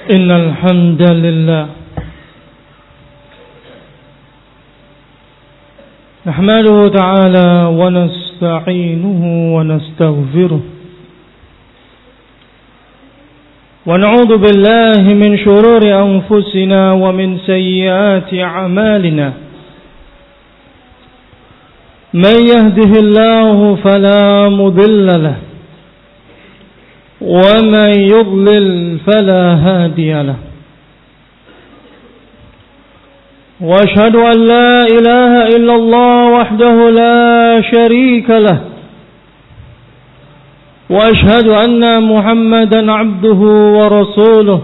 إن الحمد لله نحمده تعالى ونستعينه ونستغفره ونعوذ بالله من شرور أنفسنا ومن سيئات أعمالنا من يهده الله فلا مضل له ومن يضلل فلا هادي له. وأشهد أن لا إله إلا الله وحده لا شريك له. وأشهد أن محمدا عبده ورسوله.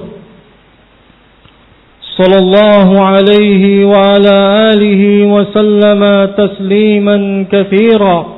صلى الله عليه وعلى آله وسلم تسليما كثيرا.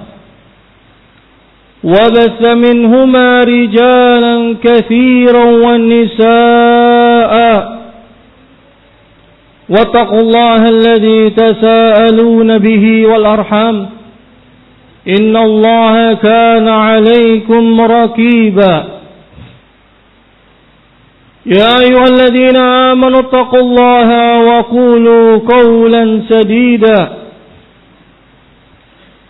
وبث منهما رجالا كثيرا والنساء واتقوا الله الذي تساءلون به والأرحام. إن الله كان عليكم ركيبا يا أيها الذين آمنوا اتقوا الله وقولوا قولا سديدا.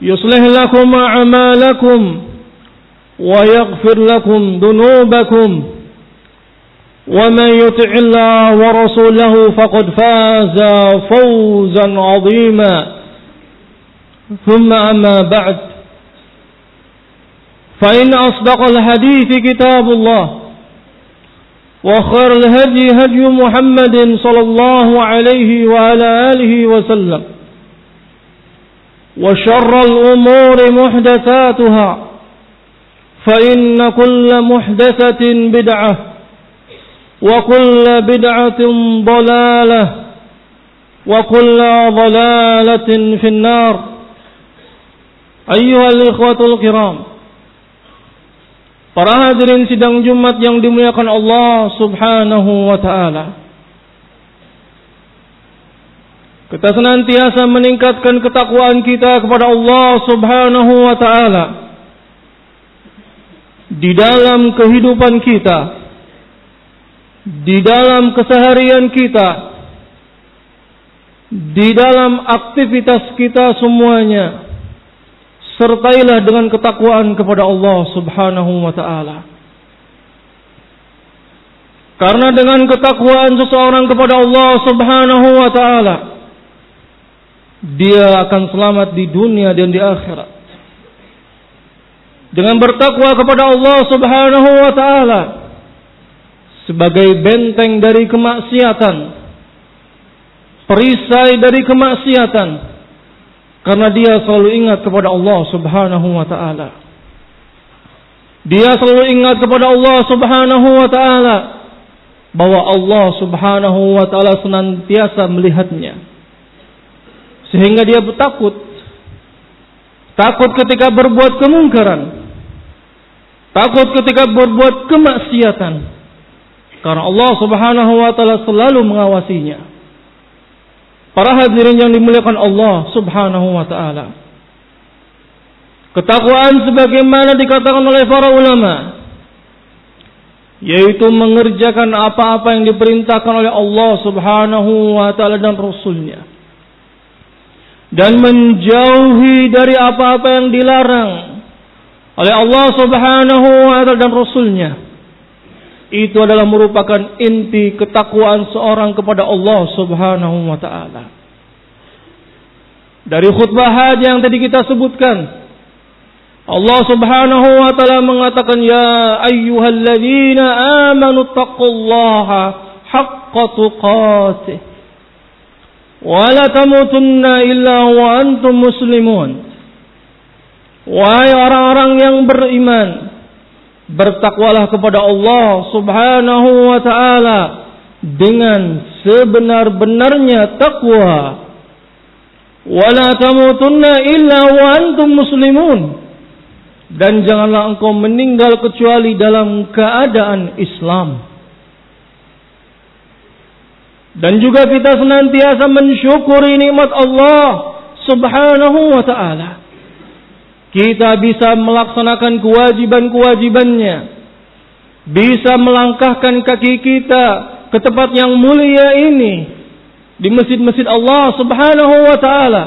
يصلح لكم أعمالكم ويغفر لكم ذنوبكم ومن يطع الله ورسوله فقد فاز فوزا عظيما. ثم أما بعد فإن أصدق الحديث كتاب الله وخير الهدي هدي محمد صلى الله عليه وعلى آله وسلم وشر الأمور محدثاتها فإن كل محدثة بدعة وكل بدعة ضلالة وكل ضلالة في النار أيها الإخوة الكرام Para hadirin sidang Jumat yang dimuliakan Allah Subhanahu wa taala. Kita senantiasa meningkatkan ketakwaan kita kepada Allah Subhanahu wa taala di dalam kehidupan kita, di dalam keseharian kita, di dalam aktivitas kita semuanya. Sertailah dengan ketakwaan kepada Allah Subhanahu wa taala. Karena dengan ketakwaan seseorang kepada Allah Subhanahu wa taala dia akan selamat di dunia dan di akhirat. Dengan bertakwa kepada Allah Subhanahu wa taala sebagai benteng dari kemaksiatan, perisai dari kemaksiatan, karena dia selalu ingat kepada Allah Subhanahu wa taala. Dia selalu ingat kepada Allah Subhanahu wa taala bahwa Allah Subhanahu wa taala senantiasa melihatnya. Sehingga dia takut. Takut ketika berbuat kemungkaran. Takut ketika berbuat kemaksiatan. Karena Allah Subhanahu wa taala selalu mengawasinya. Para hadirin yang dimuliakan Allah Subhanahu wa taala. Ketakwaan sebagaimana dikatakan oleh para ulama yaitu mengerjakan apa-apa yang diperintahkan oleh Allah Subhanahu wa taala dan rasulnya dan menjauhi dari apa-apa yang dilarang oleh Allah Subhanahu wa taala dan rasulnya itu adalah merupakan inti ketakwaan seorang kepada Allah Subhanahu wa taala. Dari khutbah haji yang tadi kita sebutkan, Allah Subhanahu wa taala mengatakan ya ayyuhalladzina amanu taqullaha haqqa tuqatih wa la tamutunna illa wa antum muslimun. Wahai orang-orang yang beriman, bertakwalah kepada Allah Subhanahu wa taala dengan sebenar-benarnya takwa. Wala tamutunna illa wa antum muslimun. Dan janganlah engkau meninggal kecuali dalam keadaan Islam. Dan juga kita senantiasa mensyukuri nikmat Allah Subhanahu wa taala. Kita bisa melaksanakan kewajiban-kewajibannya. Bisa melangkahkan kaki kita ke tempat yang mulia ini di masjid-masjid Allah Subhanahu wa taala.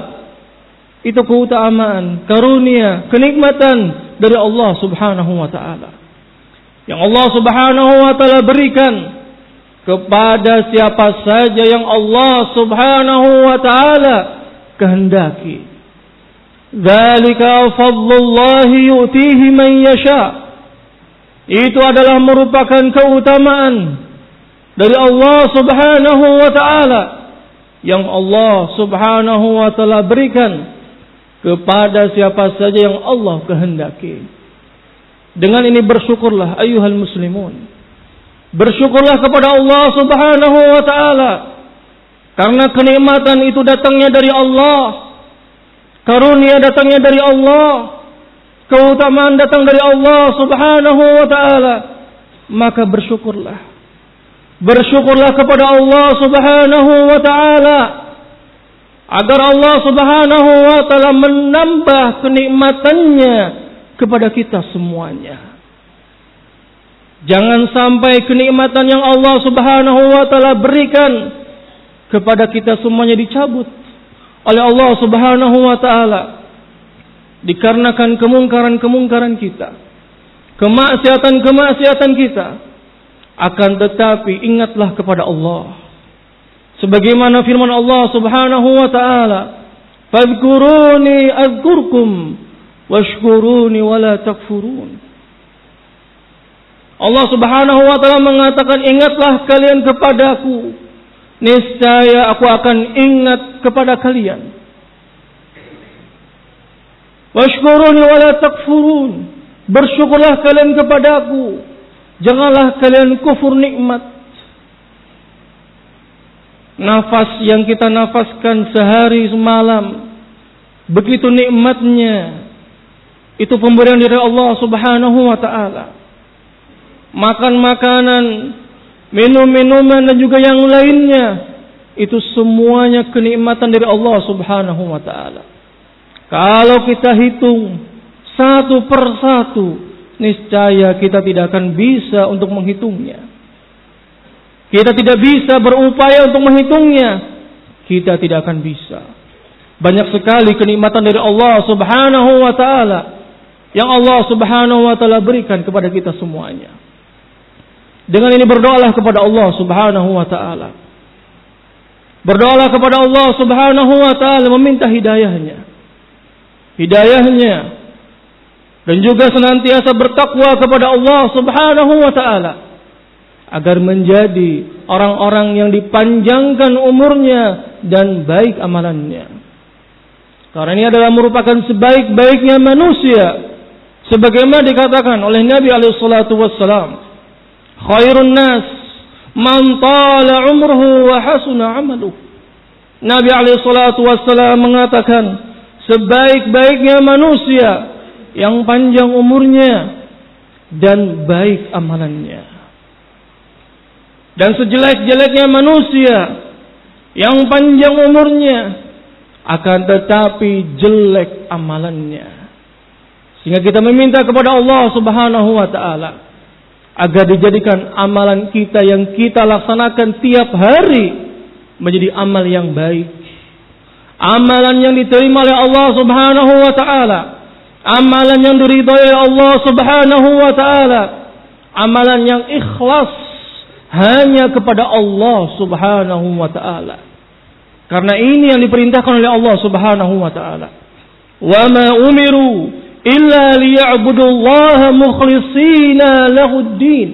Itu keutamaan, karunia, kenikmatan dari Allah Subhanahu wa taala. Yang Allah Subhanahu wa taala berikan kepada siapa saja yang Allah Subhanahu wa taala kehendaki. Dzalika fadlullahi yu'tihi. Itu adalah merupakan keutamaan dari Allah Subhanahu wa taala yang Allah Subhanahu wa taala berikan kepada siapa saja yang Allah kehendaki. Dengan ini bersyukurlah ayuhal muslimun. Bersyukurlah kepada Allah Subhanahu wa taala karena kenikmatan itu datangnya dari Allah. Karunia datangnya dari Allah. Keutamaan datang dari Allah Subhanahu wa taala. Maka bersyukurlah. Bersyukurlah kepada Allah Subhanahu wa taala agar Allah Subhanahu wa taala menambah kenikmatannya kepada kita semuanya. Jangan sampai kenikmatan yang Allah Subhanahu wa taala berikan kepada kita semuanya dicabut oleh Allah Subhanahu wa taala dikarenakan kemungkaran-kemungkaran kita, kemaksiatan-kemaksiatan kita akan tetapi ingatlah kepada Allah. Sebagaimana firman Allah Subhanahu wa taala, "Fadhkuruni azkurkum washkuruni wala takfurun." Allah Subhanahu wa taala mengatakan, "Ingatlah kalian kepadaku, niscaya aku akan ingat kepada kalian." Washkuruni wala takfurun. Bersyukurlah kalian kepadaku Janganlah kalian kufur nikmat. Nafas yang kita nafaskan sehari semalam. Begitu nikmatnya. Itu pemberian dari Allah subhanahu wa ta'ala. Makan makanan, minum minuman dan juga yang lainnya. Itu semuanya kenikmatan dari Allah subhanahu wa ta'ala. Kalau kita hitung satu persatu niscaya kita tidak akan bisa untuk menghitungnya. Kita tidak bisa berupaya untuk menghitungnya. Kita tidak akan bisa. Banyak sekali kenikmatan dari Allah Subhanahu wa taala yang Allah Subhanahu wa taala berikan kepada kita semuanya. Dengan ini berdoalah kepada Allah Subhanahu wa taala. Berdoalah kepada Allah Subhanahu wa taala meminta hidayahnya. Hidayahnya dan juga senantiasa bertakwa kepada Allah Subhanahu wa taala agar menjadi orang-orang yang dipanjangkan umurnya dan baik amalannya. Karena ini adalah merupakan sebaik-baiknya manusia sebagaimana dikatakan oleh Nabi alaihi salatu khairun nas man tala umruhu wa hasuna amaluhu. Nabi alaihi salatu wassalam mengatakan sebaik-baiknya manusia yang panjang umurnya dan baik amalannya. Dan sejelek-jeleknya manusia yang panjang umurnya akan tetapi jelek amalannya. Sehingga kita meminta kepada Allah Subhanahu wa taala agar dijadikan amalan kita yang kita laksanakan tiap hari menjadi amal yang baik. Amalan yang diterima oleh Allah Subhanahu wa taala amalan yang diridhai Allah Subhanahu wa taala, amalan yang ikhlas hanya kepada Allah Subhanahu wa taala. Karena ini yang diperintahkan oleh Allah Subhanahu wa taala. Wa ma umiru illa liya'budullaha mukhlishina lahuddin.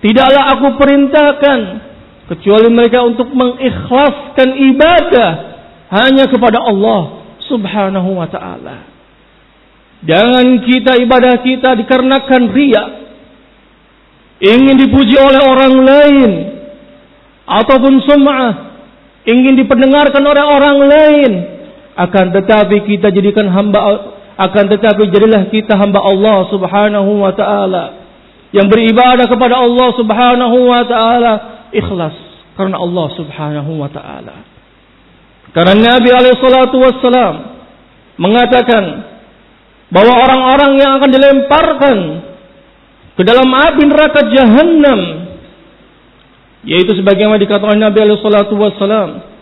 Tidaklah aku perintahkan kecuali mereka untuk mengikhlaskan ibadah hanya kepada Allah Subhanahu wa taala. Jangan kita ibadah kita dikarenakan ria. Ingin dipuji oleh orang lain. ataupun sum'ah ingin dipendengarkan oleh orang lain akan tetapi kita jadikan hamba akan tetapi jadilah kita hamba Allah Subhanahu wa taala yang beribadah kepada Allah Subhanahu wa taala ikhlas karena Allah Subhanahu wa taala. Karena Nabi alaihi salatu wassalam mengatakan bahwa orang-orang yang akan dilemparkan ke dalam api neraka jahanam yaitu sebagaimana dikatakan Nabi alaihi salatu wassalam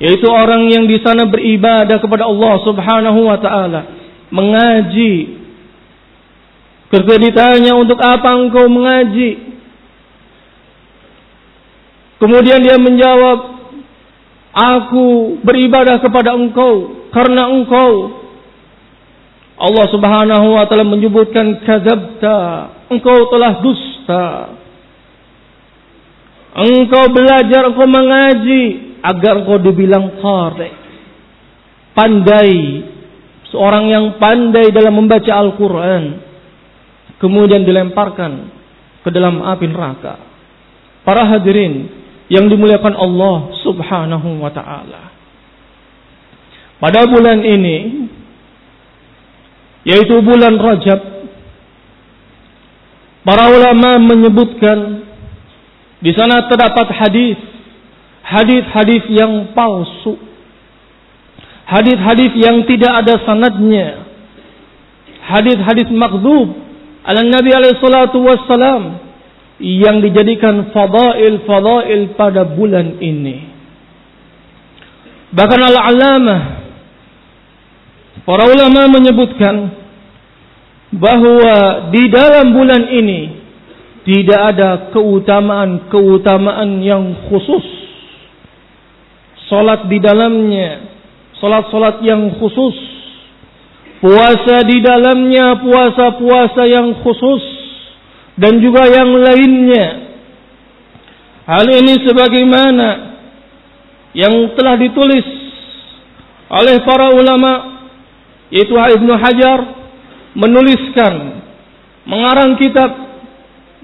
yaitu orang yang di sana beribadah kepada Allah Subhanahu wa taala, mengaji. Kata ditanya untuk apa engkau mengaji? Kemudian dia menjawab, aku beribadah kepada engkau karena engkau Allah Subhanahu wa taala menyebutkan kadzabta, engkau telah dusta. Engkau belajar, engkau mengaji, agar kau dibilang qari. Pandai. Seorang yang pandai dalam membaca Al-Quran. Kemudian dilemparkan ke dalam api neraka. Para hadirin yang dimuliakan Allah subhanahu wa ta'ala. Pada bulan ini, yaitu bulan Rajab, para ulama menyebutkan di sana terdapat hadis hadis-hadis yang palsu. Hadis-hadis yang tidak ada sanadnya. Hadis-hadis makdzub ala Nabi alaihi salatu wassalam yang dijadikan fadail-fadail pada bulan ini. Bahkan al-alamah para ulama menyebutkan bahwa di dalam bulan ini tidak ada keutamaan-keutamaan yang khusus Salat di dalamnya, salat-salat yang khusus. Puasa di dalamnya, puasa-puasa yang khusus dan juga yang lainnya. Hal ini sebagaimana yang telah ditulis oleh para ulama yaitu Ibnu Hajar menuliskan mengarang kitab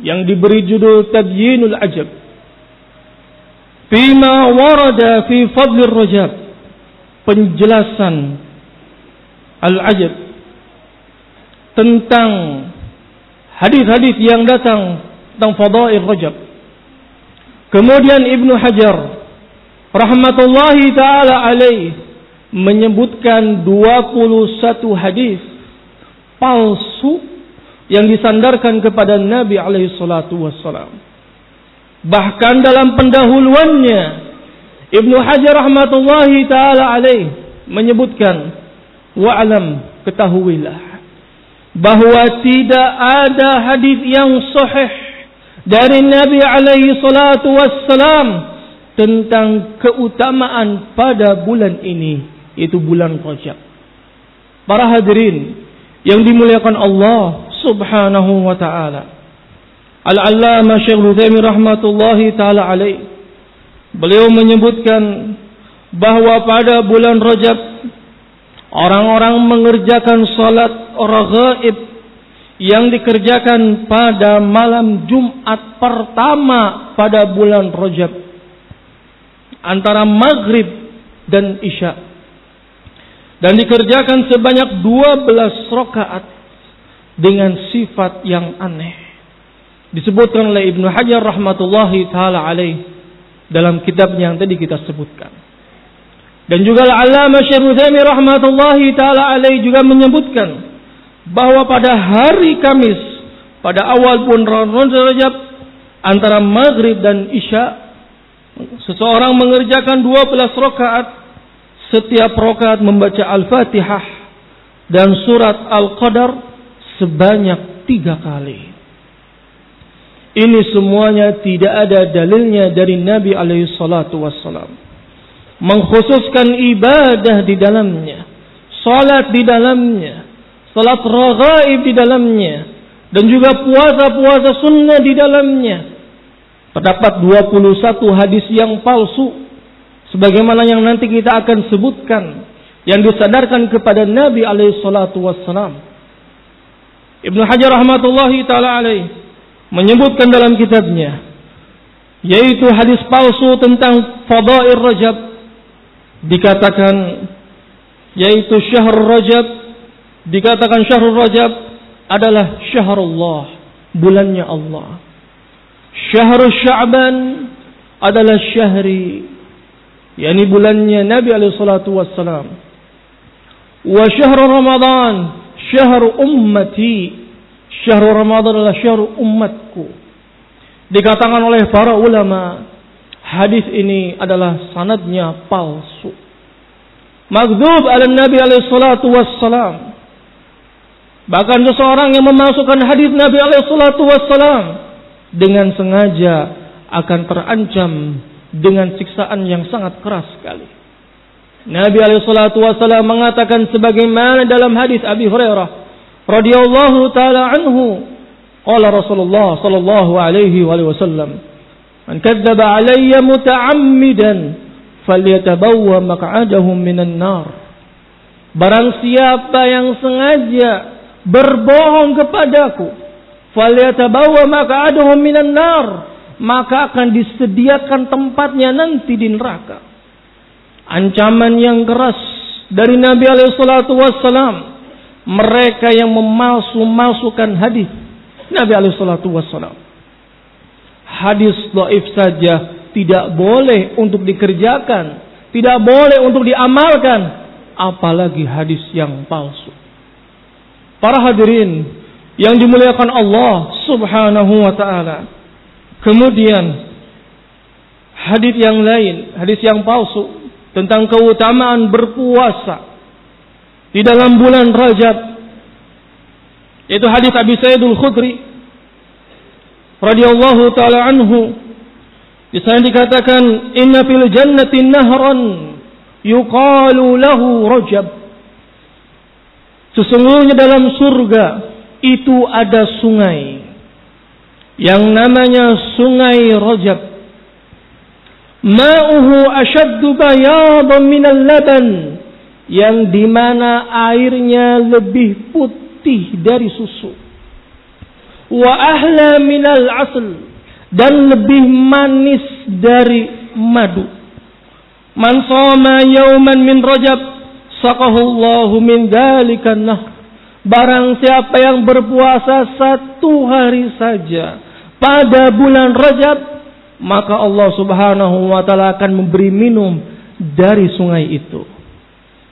yang diberi judul Tabyinul Ajab Fima warada fi fadlir rajab. Penjelasan al-ajab tentang hadis-hadis yang datang tentang fadail rajab. Kemudian Ibnu Hajar rahmatullahi taala alaih menyebutkan 21 hadis palsu yang disandarkan kepada Nabi alaihi salatu wassalam. Bahkan dalam pendahuluannya Ibnu Hajar rahmatullahi taala alaih menyebutkan wa'lam ketahuilah bahwa tidak ada hadis yang sahih dari Nabi alaihi salatu wassalam tentang keutamaan pada bulan ini yaitu bulan Rajab. Para hadirin yang dimuliakan Allah Subhanahu wa taala. Al-Allama Syekh Utsaimin rahmatullahi taala alaih. Beliau menyebutkan bahwa pada bulan Rajab orang-orang mengerjakan salat raghaib yang dikerjakan pada malam Jumat pertama pada bulan Rajab antara maghrib dan isya dan dikerjakan sebanyak 12 rakaat dengan sifat yang aneh disebutkan oleh Ibnu Hajar rahmatullahi taala alaih dalam kitabnya yang tadi kita sebutkan. Dan juga Al-Allamah Utsaimin rahmatullahi taala alaih juga menyebutkan bahwa pada hari Kamis pada awal bulan Rajab antara maghrib dan isya seseorang mengerjakan 12 rakaat setiap rakaat membaca Al-Fatihah dan surat Al-Qadar sebanyak tiga kali. Ini semuanya tidak ada dalilnya dari Nabi alaihi salatu wassalam. Mengkhususkan ibadah di dalamnya. Salat di dalamnya. Salat raghaib di dalamnya. Dan juga puasa-puasa sunnah di dalamnya. Terdapat 21 hadis yang palsu. Sebagaimana yang nanti kita akan sebutkan. Yang disadarkan kepada Nabi alaihi salatu wassalam. Ibnu Hajar rahmatullahi ta'ala alaihi menyebutkan dalam kitabnya yaitu hadis palsu tentang fadail Rajab. Dikatakan yaitu syahr Rajab dikatakan syahr Rajab adalah syahrullah bulannya Allah. Syahr Sya'ban adalah syahri yakni bulannya Nabi alaihi salatu wassalam. Wa syahr Ramadan syahr ummati syahr Ramadan adalah syahr umatku Dikatakan oleh para ulama, hadis ini adalah sanadnya palsu. Maghdub ala Nabi alaihi salatu wassalam. Bahkan seseorang yang memasukkan hadis Nabi alaihi salatu wassalam dengan sengaja akan terancam dengan siksaan yang sangat keras sekali. Nabi alaihi salatu wassalam mengatakan sebagaimana dalam hadis Abi Hurairah radhiyallahu taala anhu Qala Rasulullah sallallahu alaihi wasallam, "Man kadzdzaba alayya muta'ammidan falyatabawwa maq'adahu minan nar." Barang siapa yang sengaja berbohong kepadaku, falyatabawwa maq'adahu minan nar, maka akan disediakan tempatnya nanti di neraka. Ancaman yang keras dari Nabi alaihi salatu wassalam mereka yang memalsu-malsukan hadis Nabi alaihi salatu wassalam. Hadis dhaif saja tidak boleh untuk dikerjakan, tidak boleh untuk diamalkan, apalagi hadis yang palsu. Para hadirin yang dimuliakan Allah Subhanahu wa taala. Kemudian hadis yang lain, hadis yang palsu tentang keutamaan berpuasa di dalam bulan Rajab. Itu hadis Abi Sa'idul Khudri. Radhiyallahu taala anhu. Di sana dikatakan inna fil jannati nahran yuqalu lahu rajab. Sesungguhnya dalam surga itu ada sungai yang namanya sungai Rajab. Ma'uhu ashaddu bayadan minal laban yang di mana airnya lebih putih dari susu. Wa ahla minal asl dan lebih manis dari madu. Man soma yauman min rajab saqahullahu min dzalika nah. Barang siapa yang berpuasa satu hari saja pada bulan Rajab, maka Allah Subhanahu wa taala akan memberi minum dari sungai itu.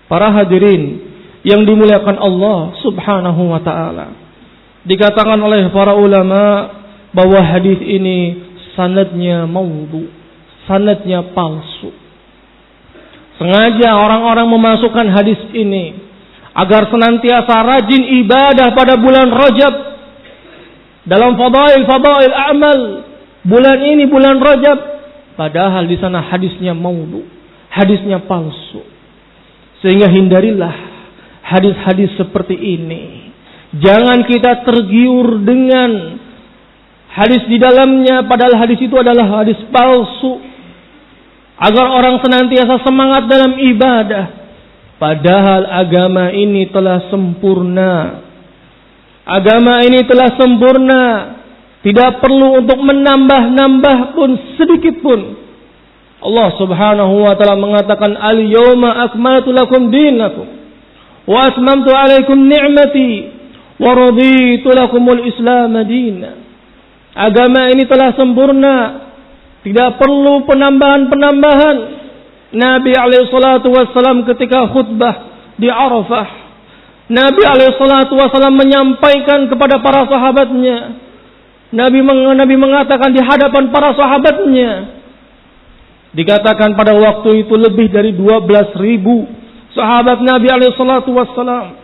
Para hadirin yang dimuliakan Allah Subhanahu wa taala. Dikatakan oleh para ulama bahwa hadis ini sanadnya maudhu, sanadnya palsu. Sengaja orang-orang memasukkan hadis ini agar senantiasa rajin ibadah pada bulan Rajab dalam fadail-fadail amal bulan ini bulan Rajab padahal di sana hadisnya maudhu, hadisnya palsu. Sehingga hindarilah hadis-hadis seperti ini. Jangan kita tergiur dengan hadis di dalamnya padahal hadis itu adalah hadis palsu. Agar orang senantiasa semangat dalam ibadah. Padahal agama ini telah sempurna. Agama ini telah sempurna. Tidak perlu untuk menambah-nambah pun sedikit pun. Allah Subhanahu wa taala mengatakan al-yawma akmaltu lakum dinakum wa asmamtu alaikum ni'mati wa raditu lakumul islam madina. Agama ini telah sempurna. Tidak perlu penambahan-penambahan. Nabi alaihi salatu wassalam ketika khutbah di Arafah. Nabi alaihi salatu wassalam menyampaikan kepada para sahabatnya. Nabi Nabi mengatakan di hadapan para sahabatnya. Dikatakan pada waktu itu lebih dari 12 ribu sahabat Nabi alaihissalatu wassalam.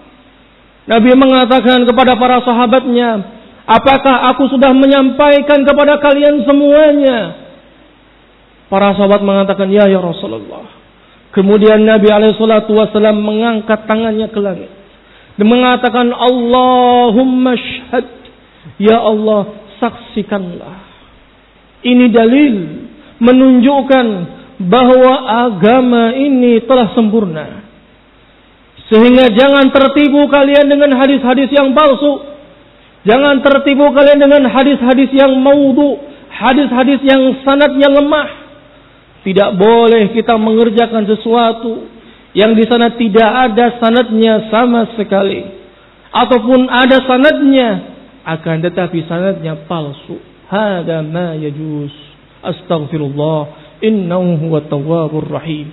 Nabi mengatakan kepada para sahabatnya, apakah aku sudah menyampaikan kepada kalian semuanya? Para sahabat mengatakan, ya ya Rasulullah. Kemudian Nabi alaihissalatu wassalam mengangkat tangannya ke langit. Dan mengatakan, Allahumma syhad. Ya Allah, saksikanlah. Ini dalil menunjukkan bahwa agama ini telah sempurna. Sehingga jangan tertipu kalian dengan hadis-hadis yang palsu. Jangan tertipu kalian dengan hadis-hadis yang maudhu. hadis-hadis yang sanadnya lemah. Tidak boleh kita mengerjakan sesuatu yang di sana tidak ada sanadnya sama sekali. Ataupun ada sanadnya akan tetapi sanadnya palsu. Hada ma yajuz. Astaghfirullah. Innahu huwa tawwabur rahim.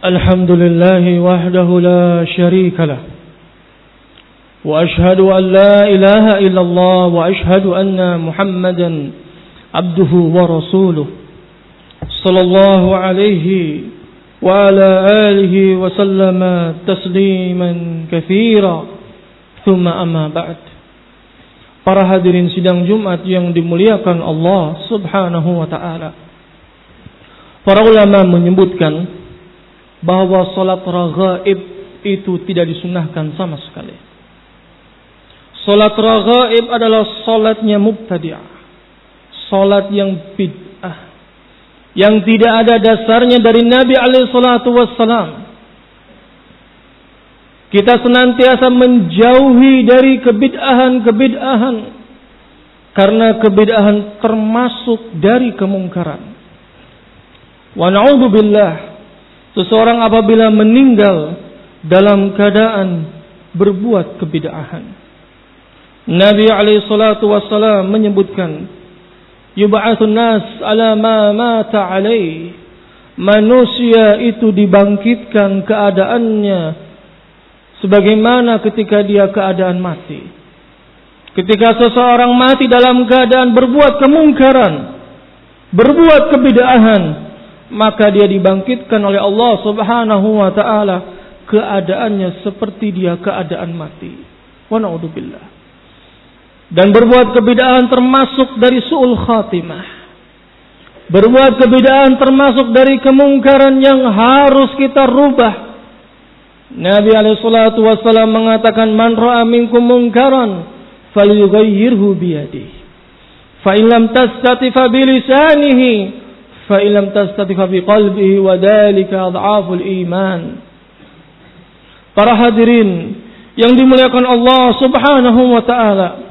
الحمد لله وحده لا شريك له وأشهد أن لا إله إلا الله وأشهد أن محمدا عبده ورسوله صلى الله عليه وعلى آله وسلم تسليما كثيرا ثم أما بعد Para hadirin sidang Jumat yang dimuliakan Allah Subhanahu wa taala. Para ulama menyebutkan bahwa salat raghaib itu tidak disunahkan sama sekali. Salat raghaib adalah salatnya mubtadi'ah. Salat yang bid'ah. yang tidak ada dasarnya dari Nabi alaihi salatu wassalam. Kita senantiasa menjauhi dari kebid'ahan-kebid'ahan. Karena kebid'ahan termasuk dari kemungkaran. Wa na'udhu billah Seseorang apabila meninggal dalam keadaan berbuat kebid'ahan. Nabi alaihi salatu wassalam menyebutkan yub'atsun nas ala ma mata alaihi manusia itu dibangkitkan keadaannya sebagaimana ketika dia keadaan mati. Ketika seseorang mati dalam keadaan berbuat kemungkaran, berbuat kebid'ahan, maka dia dibangkitkan oleh Allah Subhanahu wa taala keadaannya seperti dia keadaan mati. Wa naudzubillah. Dan berbuat kebidaan termasuk dari su'ul khatimah. Berbuat kebidaan termasuk dari kemungkaran yang harus kita rubah. Nabi alaihissalatu wassalam mengatakan man ra'a minkum mungkaran falyughayyirhu biyadihi. Fa in lam tastati fa bi lisanihi fa in lam tastati fa bi qalbihi wa dhalika adhaful iman. Para hadirin yang dimuliakan Allah Subhanahu wa taala,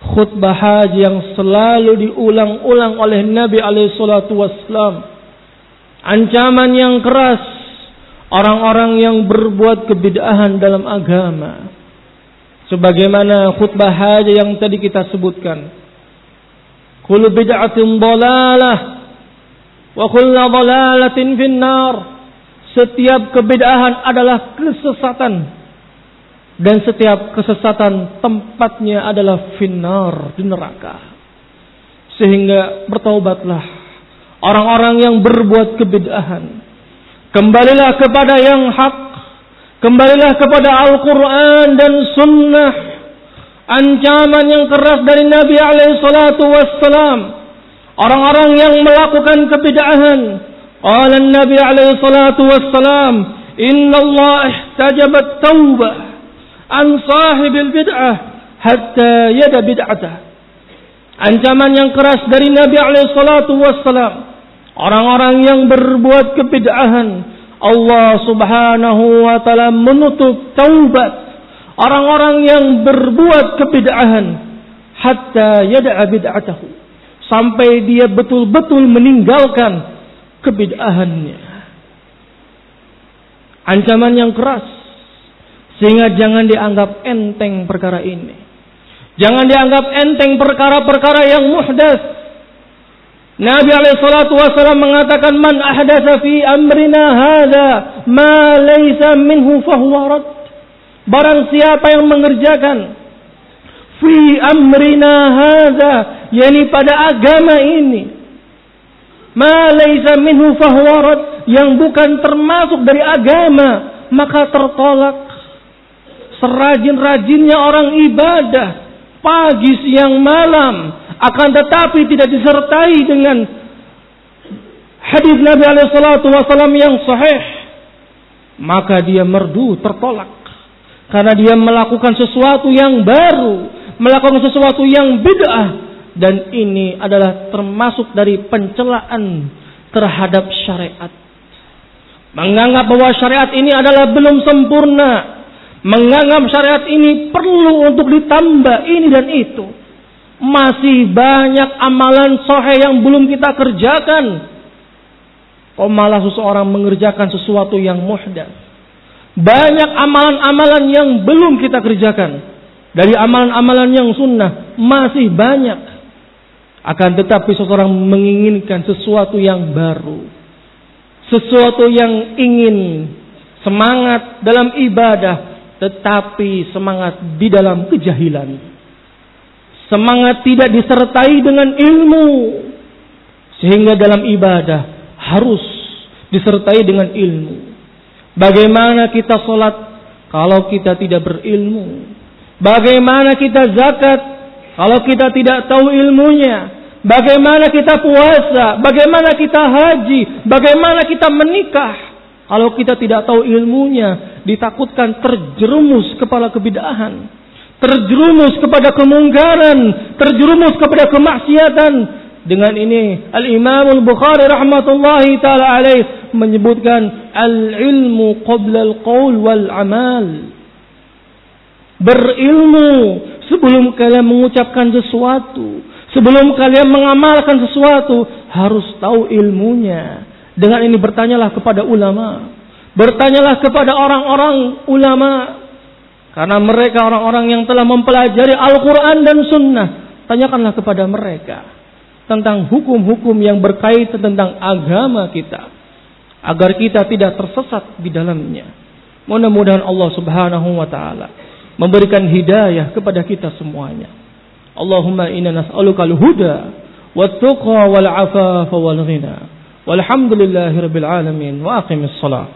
Khutbah haji yang selalu diulang-ulang oleh Nabi alaihi salatu wassalam. Ancaman yang keras orang-orang yang berbuat kebid'ahan dalam agama. Sebagaimana khutbah haji yang tadi kita sebutkan. Kullu bid'atin dhalalah Wa kullu dhalalatin finnar. Setiap kebedahan adalah kesesatan. Dan setiap kesesatan tempatnya adalah finnar di neraka. Sehingga bertaubatlah orang-orang yang berbuat kebedahan. Kembalilah kepada yang hak. Kembalilah kepada Al-Quran dan Sunnah. Ancaman yang keras dari Nabi alaihi salatu wassalam orang-orang yang melakukan kebid'ahan. Qala Nabi alaihi salatu wassalam, "Inna Allah ihtajabat taubah an sahibil bid'ah hatta yada bid'atah." Ancaman yang keras dari Nabi alaihi salatu wassalam. Orang-orang yang berbuat kebid'ahan, Allah Subhanahu wa taala menutup taubat orang-orang yang berbuat kebid'ahan hatta yada'a bid'atahu sampai dia betul-betul meninggalkan kebid'ahannya. Ancaman yang keras sehingga jangan dianggap enteng perkara ini. Jangan dianggap enteng perkara-perkara yang muhdas. Nabi alaihissalatu mengatakan man ahdatsa fi amrina hadza ma laysa minhu fahuwa rad. Barang siapa yang mengerjakan fi amrina hadza yakni pada agama ini ma laisa minhu fahuwa yang bukan termasuk dari agama maka tertolak serajin-rajinnya orang ibadah. Pagi siang malam. Akan tetapi tidak disertai dengan hadis Nabi alaihi wasallam yang sahih. Maka dia merdu tertolak. Karena dia melakukan sesuatu yang baru. Melakukan sesuatu yang bid'ah. Dan ini adalah termasuk dari pencelaan terhadap syariat. Menganggap bahwa syariat ini adalah belum sempurna, menganggap syariat ini perlu untuk ditambah ini dan itu. Masih banyak amalan sohe yang belum kita kerjakan. Kok malah seseorang mengerjakan sesuatu yang muhdas. Banyak amalan-amalan yang belum kita kerjakan. Dari amalan-amalan yang sunnah masih banyak. Akan tetapi seseorang menginginkan sesuatu yang baru. Sesuatu yang ingin semangat dalam ibadah tetapi semangat di dalam kejahilan. Semangat tidak disertai dengan ilmu. Sehingga dalam ibadah harus disertai dengan ilmu. Bagaimana kita sholat kalau kita tidak berilmu? Bagaimana kita zakat kalau kita tidak tahu ilmunya? Bagaimana kita puasa? Bagaimana kita haji? Bagaimana kita menikah? Kalau kita tidak tahu ilmunya, ditakutkan terjerumus kepada kebidahan, terjerumus kepada kemungkaran, terjerumus kepada kemaksiatan. Dengan ini Al-Imam Al-Bukhari rahmatullahi taala alaih menyebutkan al-ilmu qabla al-qaul wal amal. Berilmu sebelum kalian mengucapkan sesuatu, sebelum kalian mengamalkan sesuatu, harus tahu ilmunya. Dengan ini bertanyalah kepada ulama. Bertanyalah kepada orang-orang ulama. Karena mereka orang-orang yang telah mempelajari Al-Quran dan Sunnah. Tanyakanlah kepada mereka. Tentang hukum-hukum yang berkaitan tentang agama kita. Agar kita tidak tersesat di dalamnya. Mudah-mudahan Allah subhanahu wa ta'ala. Memberikan hidayah kepada kita semuanya. Allahumma inna nas'aluka al-huda. Wa-tuqa wal-afafa wal-ghina. والحمد لله رب العالمين وأقم الصلاة.